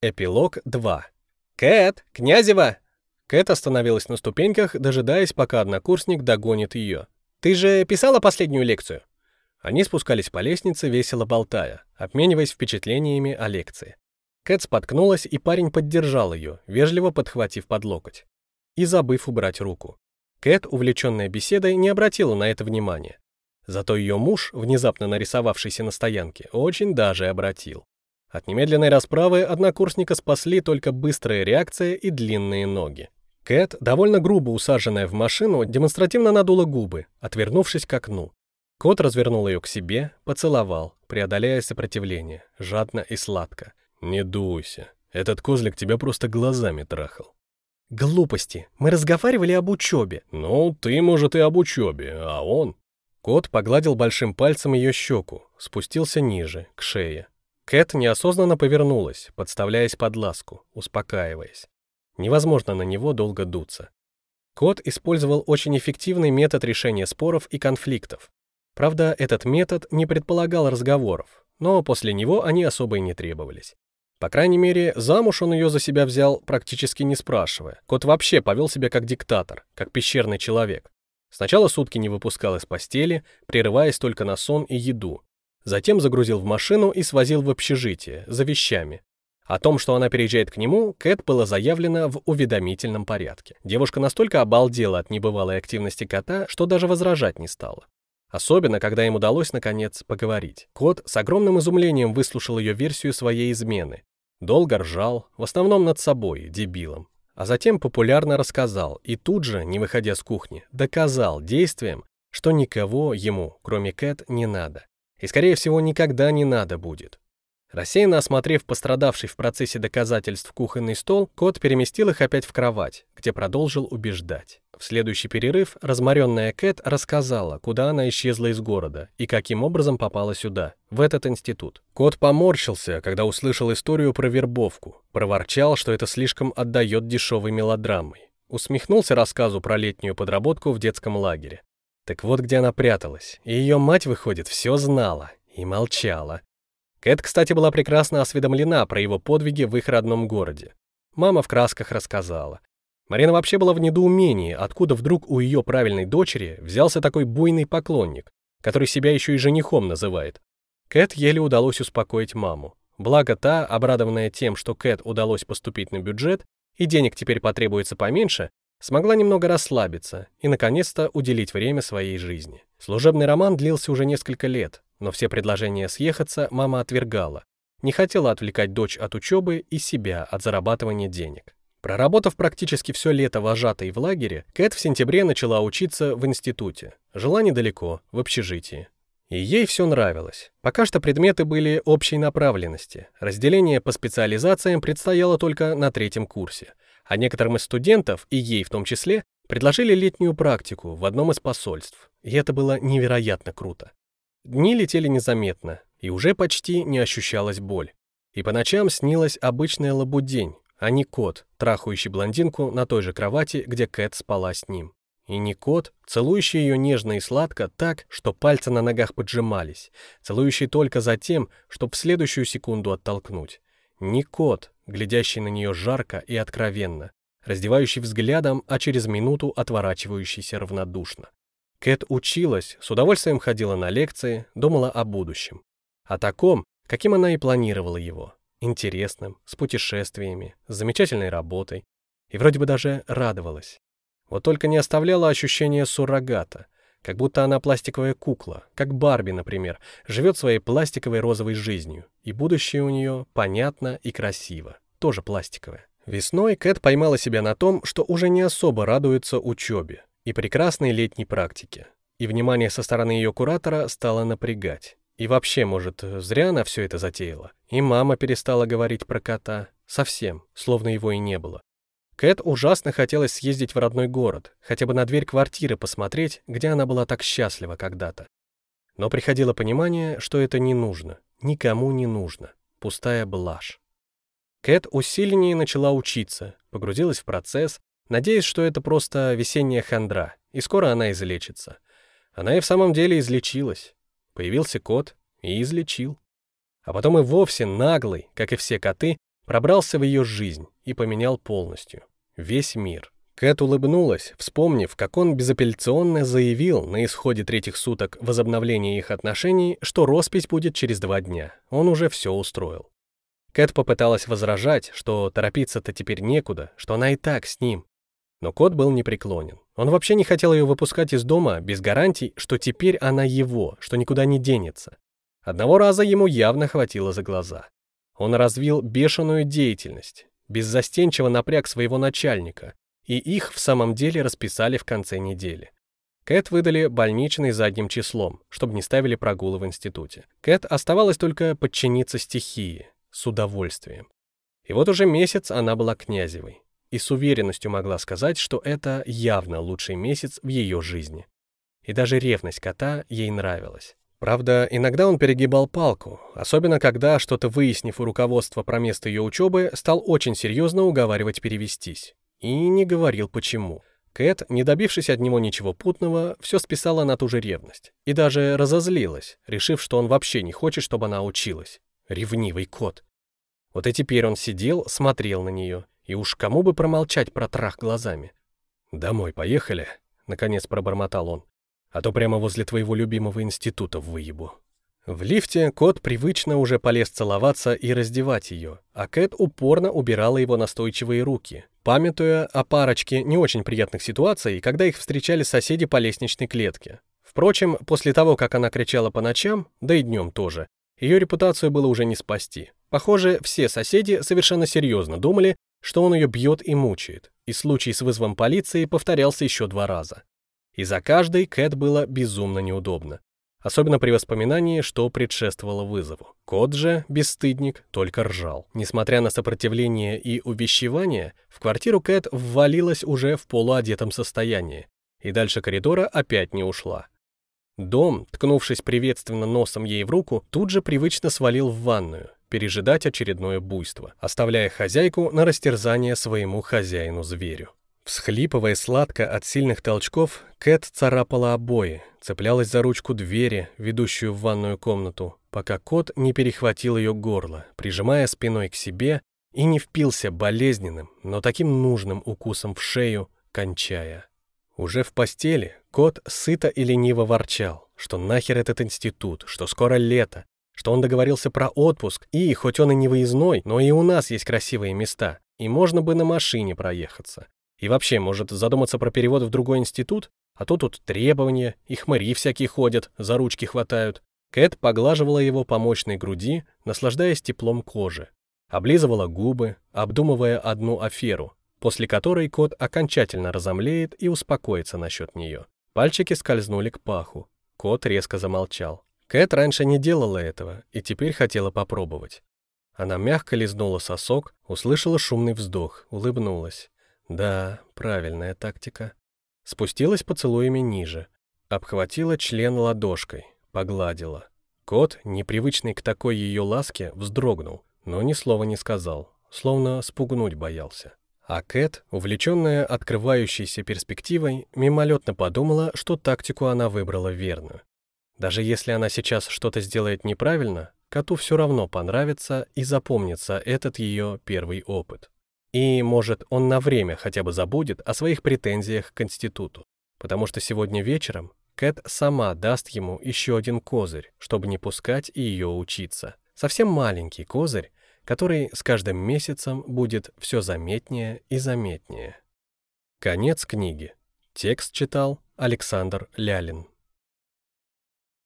Эпилог 2. «Кэт! Князева!» Кэт остановилась на ступеньках, дожидаясь, пока однокурсник догонит ее. «Ты же писала последнюю лекцию?» Они спускались по лестнице, весело болтая, обмениваясь впечатлениями о лекции. Кэт споткнулась, и парень поддержал ее, вежливо подхватив под локоть. И забыв убрать руку. Кэт, увлеченная беседой, не обратила на это внимания. Зато ее муж, внезапно нарисовавшийся на стоянке, очень даже обратил. От немедленной расправы однокурсника спасли только быстрая реакция и длинные ноги. Кэт, довольно грубо усаженная в машину, демонстративно надула губы, отвернувшись к окну. Кот развернул ее к себе, поцеловал, преодоляя сопротивление, жадно и сладко. «Не дуйся, этот козлик тебя просто глазами трахал». «Глупости, мы разговаривали об учебе». «Ну, ты, может, и об учебе, а он...» Кот погладил большим пальцем ее щеку, спустился ниже, к шее. Кэт неосознанно повернулась, подставляясь под ласку, успокаиваясь. Невозможно на него долго дуться. Кот использовал очень эффективный метод решения споров и конфликтов. Правда, этот метод не предполагал разговоров, но после него они особо и не требовались. По крайней мере, замуж он ее за себя взял, практически не спрашивая. Кот вообще повел себя как диктатор, как пещерный человек. Сначала сутки не выпускал из постели, прерываясь только на сон и еду, Затем загрузил в машину и свозил в общежитие, за вещами. О том, что она переезжает к нему, Кэт было заявлено в уведомительном порядке. Девушка настолько обалдела от небывалой активности кота, что даже возражать не стала. Особенно, когда им удалось, наконец, поговорить. Кот с огромным изумлением выслушал ее версию своей измены. Долго ржал, в основном над собой, дебилом. А затем популярно рассказал и тут же, не выходя с кухни, доказал действием, что никого ему, кроме Кэт, не надо и, скорее всего, никогда не надо будет. Рассеянно осмотрев пострадавший в процессе доказательств кухонный стол, кот переместил их опять в кровать, где продолжил убеждать. В следующий перерыв разморенная Кэт рассказала, куда она исчезла из города и каким образом попала сюда, в этот институт. Кот поморщился, когда услышал историю про вербовку, проворчал, что это слишком отдает дешевой мелодрамой. Усмехнулся рассказу про летнюю подработку в детском лагере. Так вот, где она пряталась. И ее мать, выходит, все знала и молчала. Кэт, кстати, была прекрасно осведомлена про его подвиги в их родном городе. Мама в красках рассказала. Марина вообще была в недоумении, откуда вдруг у ее правильной дочери взялся такой буйный поклонник, который себя еще и женихом называет. Кэт еле удалось успокоить маму. Благо та, обрадованная тем, что Кэт удалось поступить на бюджет, и денег теперь потребуется поменьше, смогла немного расслабиться и, наконец-то, уделить время своей жизни. Служебный роман длился уже несколько лет, но все предложения съехаться мама отвергала. Не хотела отвлекать дочь от учебы и себя от зарабатывания денег. Проработав практически все лето вожатой в лагере, Кэт в сентябре начала учиться в институте. Жила недалеко, в общежитии. И ей все нравилось. Пока что предметы были общей направленности. Разделение по специализациям предстояло только на третьем курсе – а некоторым из студентов, и ей в том числе, предложили летнюю практику в одном из посольств. И это было невероятно круто. Дни летели незаметно, и уже почти не ощущалась боль. И по ночам снилась обычная лабудень, а не кот, трахающий блондинку на той же кровати, где Кэт спала с ним. И не кот, целующий ее нежно и сладко так, что пальцы на ногах поджимались, целующий только за тем, чтобы в следующую секунду оттолкнуть. Не кот, глядящий на нее жарко и откровенно, раздевающий взглядом, а через минуту отворачивающийся равнодушно. Кэт училась, с удовольствием ходила на лекции, думала о будущем. О таком, каким она и планировала его. Интересным, с путешествиями, с замечательной работой. И вроде бы даже радовалась. Вот только не оставляла ощущения суррогата — как будто она пластиковая кукла, как Барби, например, живет своей пластиковой розовой жизнью, и будущее у нее понятно и красиво, тоже пластиковое. Весной Кэт поймала себя на том, что уже не особо радуется учебе и прекрасной летней практике, и внимание со стороны ее куратора стало напрягать. И вообще, может, зря она все это затеяла. И мама перестала говорить про кота. Совсем, словно его и не было. Кэт ужасно хотелось съездить в родной город, хотя бы на дверь квартиры посмотреть, где она была так счастлива когда-то. Но приходило понимание, что это не нужно, никому не нужно, пустая блажь. Кэт усиленнее начала учиться, погрузилась в процесс, надеясь, что это просто весенняя хандра, и скоро она излечится. Она и в самом деле излечилась. Появился кот и излечил. А потом и вовсе наглый, как и все коты, пробрался в ее жизнь и поменял полностью. Весь мир. Кэт улыбнулась, вспомнив, как он безапелляционно заявил на исходе третьих суток возобновления их отношений, что роспись будет через два дня. Он уже все устроил. Кэт попыталась возражать, что торопиться-то теперь некуда, что она и так с ним. Но кот был непреклонен. Он вообще не хотел ее выпускать из дома без гарантий, что теперь она его, что никуда не денется. Одного раза ему явно хватило за глаза. Он развил бешеную деятельность, беззастенчиво напряг своего начальника, и их в самом деле расписали в конце недели. Кэт выдали больничный задним числом, чтобы не ставили прогулы в институте. Кэт оставалось только подчиниться стихии, с удовольствием. И вот уже месяц она была князевой, и с уверенностью могла сказать, что это явно лучший месяц в ее жизни. И даже ревность кота ей нравилась. Правда, иногда он перегибал палку, особенно когда, что-то выяснив у руководства про место ее учебы, стал очень серьезно уговаривать перевестись. И не говорил почему. Кэт, не добившись от него ничего путного, все списала на ту же ревность. И даже разозлилась, решив, что он вообще не хочет, чтобы она училась. Ревнивый кот. Вот и теперь он сидел, смотрел на нее. И уж кому бы промолчать про трах глазами. «Домой поехали?» — наконец пробормотал он. «А то прямо возле твоего любимого института выебу». В лифте кот привычно уже полез целоваться и раздевать ее, а Кэт упорно убирала его настойчивые руки, памятуя о парочке не очень приятных ситуаций, когда их встречали соседи по лестничной клетке. Впрочем, после того, как она кричала по ночам, да и днем тоже, ее репутацию было уже не спасти. Похоже, все соседи совершенно серьезно думали, что он ее бьет и мучает, и случай с вызовом полиции повторялся еще два раза. И за каждой Кэт было безумно неудобно особенно при воспоминании, что предшествовало вызову. Кот же, бесстыдник, только ржал. Несмотря на сопротивление и увещевание, в квартиру Кэт ввалилась уже в полуодетом состоянии, и дальше коридора опять не ушла. Дом, ткнувшись приветственно носом ей в руку, тут же привычно свалил в ванную, пережидать очередное буйство, оставляя хозяйку на растерзание своему хозяину-зверю. Всхлипывая сладко от сильных толчков, Кэт царапала обои, цеплялась за ручку двери, ведущую в ванную комнату, пока кот не перехватил ее горло, прижимая спиной к себе и не впился болезненным, но таким нужным укусом в шею, кончая. Уже в постели кот сыто и лениво ворчал, что нахер этот институт, что скоро лето, что он договорился про отпуск, и, хоть он и не выездной, но и у нас есть красивые места, и можно бы на машине проехаться. И вообще, может задуматься про перевод в другой институт? А то тут требования, и хмыри всякие ходят, за ручки хватают. Кэт поглаживала его по мощной груди, наслаждаясь теплом кожи. Облизывала губы, обдумывая одну аферу, после которой кот окончательно разомлеет и успокоится насчет нее. Пальчики скользнули к паху. Кот резко замолчал. Кэт раньше не делала этого и теперь хотела попробовать. Она мягко лизнула сосок, услышала шумный вздох, улыбнулась. Да, правильная тактика. Спустилась поцелуями ниже, обхватила член ладошкой, погладила. Кот, непривычный к такой ее ласке, вздрогнул, но ни слова не сказал, словно спугнуть боялся. А Кэт, увлеченная открывающейся перспективой, мимолетно подумала, что тактику она выбрала верную. Даже если она сейчас что-то сделает неправильно, коту все равно понравится и запомнится этот ее первый опыт. И, может, он на время хотя бы забудет о своих претензиях к институту, потому что сегодня вечером Кэт сама даст ему еще один козырь, чтобы не пускать ее учиться. Совсем маленький козырь, который с каждым месяцем будет все заметнее и заметнее. Конец книги. Текст читал Александр Лялин.